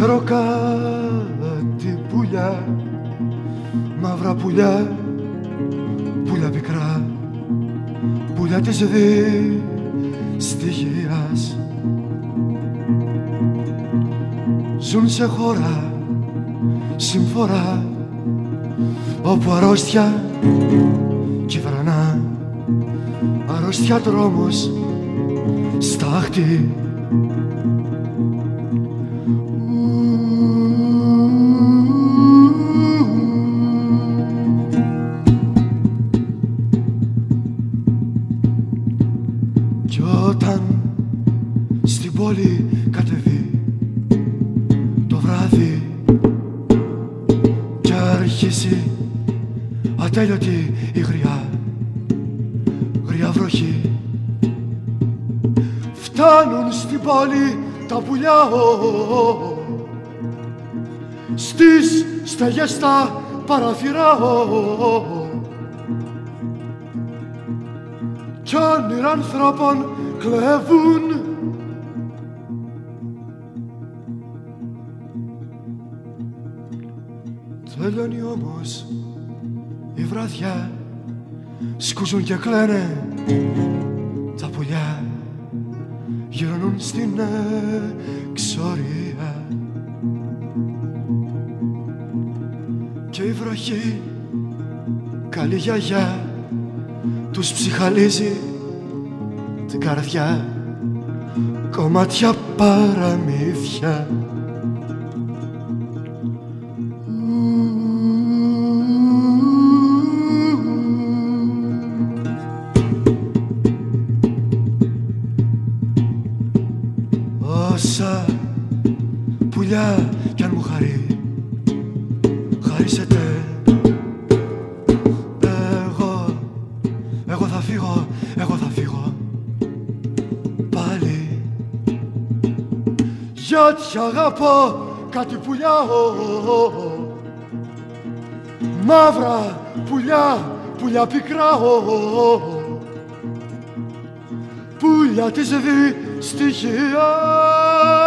Ξέρω κάτι πουλιά Μαύρα πουλιά Πουλιά πικρά Πουλιά της δυστυχίας. Ζουν σε χώρα Συμφορά Όπου αρρώστια κυβρανά Αρρώστια τρόμος Στάχτη όταν στην πόλη κατεβεί το βράδυ κι αρχίσει ατέλειωτη η γριά γριά βροχή. Φτάνουν στην πόλη τα πουλιά ο, στις στεγές τα παραθυρά κι όνειρα ανθρώπων κλέβουν; Τελειώνει όμως η βραδιά σκούζουν και κλαίνε τα πουλιά γυρνούν στην εξορία. Και η βροχή καλή γιαγιά τους ψυχαλίζει την καρδιά κομμάτια παραμύθια. Όσα πουλιά κι αν μου χαρεί χαρίσετε εγώ θα φύγω πάλι γιατί αγαπώ κάτι πουλιά ο, ο, ο. μαύρα πουλιά πουλιά πικρά ο, ο, ο. πουλιά της δυστυχίας